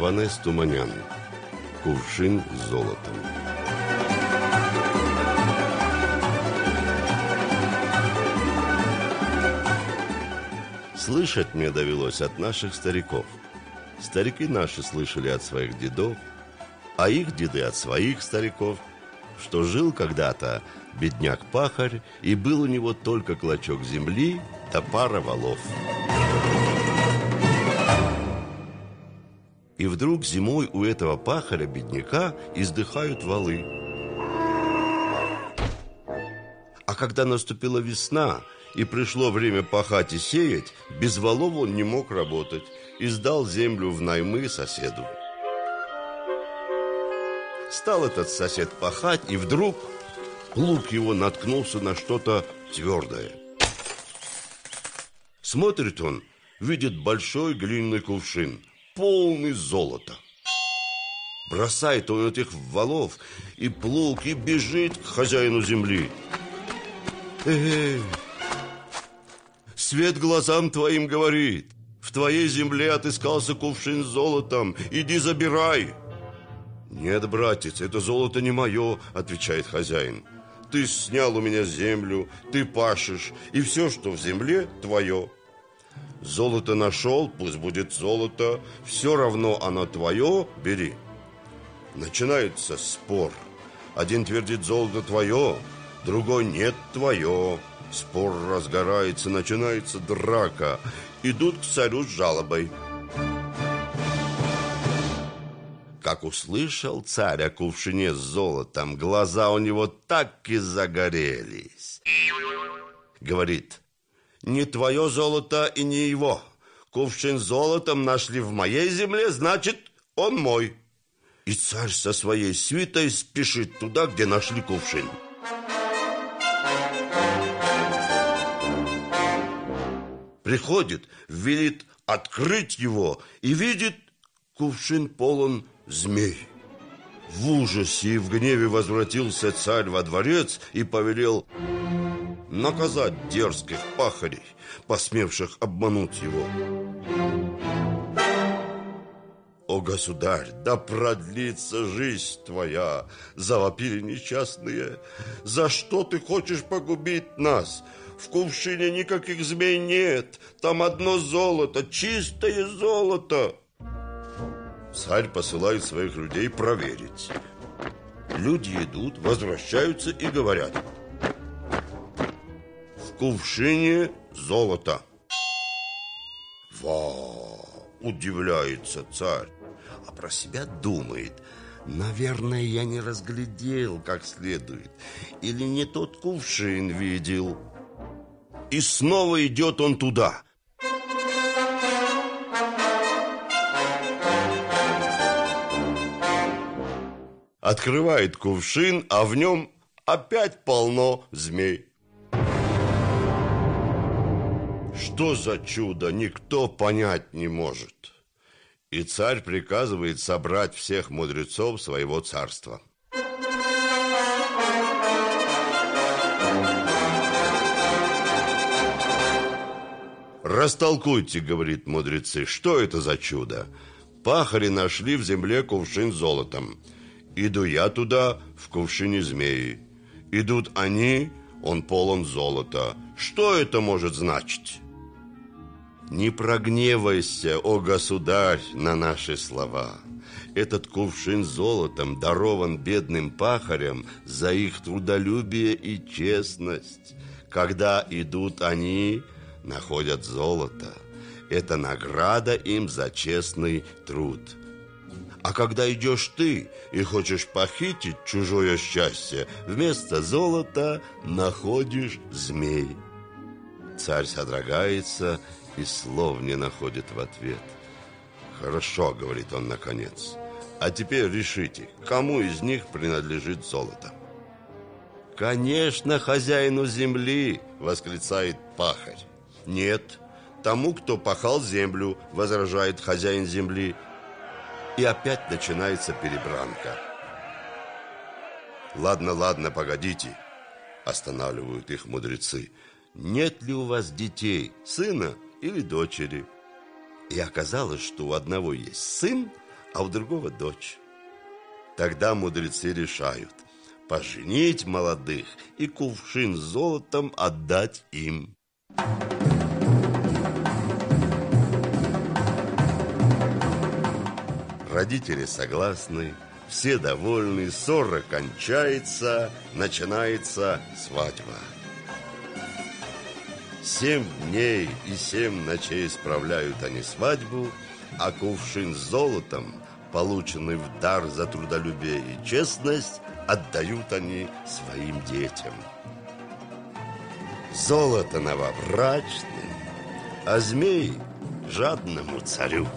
Стефанес Туманян Кувшин с золотом Слышать мне довелось от наших стариков. Старики наши слышали от своих дедов, а их деды от своих стариков, что жил когда-то бедняк-пахарь, и был у него только клочок земли да пара валов. И вдруг зимой у этого пахаря-бедняка издыхают валы. А когда наступила весна и пришло время пахать и сеять, без валов он не мог работать и сдал землю в наймы соседу. Стал этот сосед пахать, и вдруг плуг его наткнулся на что-то твердое. Смотрит он, видит большой глиняный кувшин, полный золота. Бросает он этих валов и плуг, и бежит к хозяину земли. Эй, свет глазам твоим говорит, в твоей земле отыскался кувшин с золотом, иди забирай. «Нет, братец, это золото не мое», — отвечает хозяин. «Ты снял у меня землю, ты пашешь, и все, что в земле, твое». «Золото нашел, пусть будет золото, все равно оно твое, бери». Начинается спор. Один твердит «золото твое», другой «нет, твое». Спор разгорается, начинается драка. Идут к царю с жалобой. Как услышал царь о кувшине с золотом, глаза у него так и загорелись. Говорит, не твое золото и не его. Кувшин золотом нашли в моей земле, значит, он мой. И царь со своей свитой спешит туда, где нашли кувшин. Приходит, велит открыть его и видит, кувшин полон змей. В ужасе и в гневе возвратился царь во дворец и повелел наказать дерзких пахарей, посмевших обмануть его. «О, государь, да продлится жизнь твоя!» Завопили несчастные. «За что ты хочешь погубить нас? В кувшине никаких змей нет, там одно золото, чистое золото!» Царь посылает своих людей проверить. Люди идут, возвращаются и говорят. Кувшине золото. Ва! Удивляется царь, а про себя думает. Наверное, я не разглядел как следует. Или не тот кувшин видел. И снова идет он туда – Открывает кувшин, а в нем опять полно змей. Что за чудо, никто понять не может. И царь приказывает собрать всех мудрецов своего царства. «Растолкуйте, — говорит мудрецы, — что это за чудо? Пахари нашли в земле кувшин золотом. Иду я туда, в кувшине змеи. Идут они, он полон золота. Что это может значить? Не прогневайся, о государь, на наши слова. Этот кувшин золотом дарован бедным пахарям за их трудолюбие и честность. Когда идут они, находят золото. Это награда им за честный труд. А когда идешь ты и хочешь похитить чужое счастье, вместо золота находишь змей. Царь содрогается и слов не находит в ответ. «Хорошо», — говорит он наконец, — «а теперь решите, кому из них принадлежит золото?» «Конечно, хозяину земли!» — восклицает пахарь. «Нет, тому, кто пахал землю!» — возражает хозяин земли. И опять начинается перебранка. Ладно, ладно, погодите, останавливают их мудрецы. Нет ли у вас детей, сына или дочери? И оказалось, что у одного есть сын, а у другого дочь. Тогда мудрецы решают поженить молодых и кувшин с золотом отдать им. Родители согласны, все довольны, ссора кончается, начинается свадьба. Семь дней и семь ночей справляют они свадьбу, а кувшин с золотом, полученный в дар за трудолюбие и честность, отдают они своим детям. Золото новобрачным, а змей жадному царю.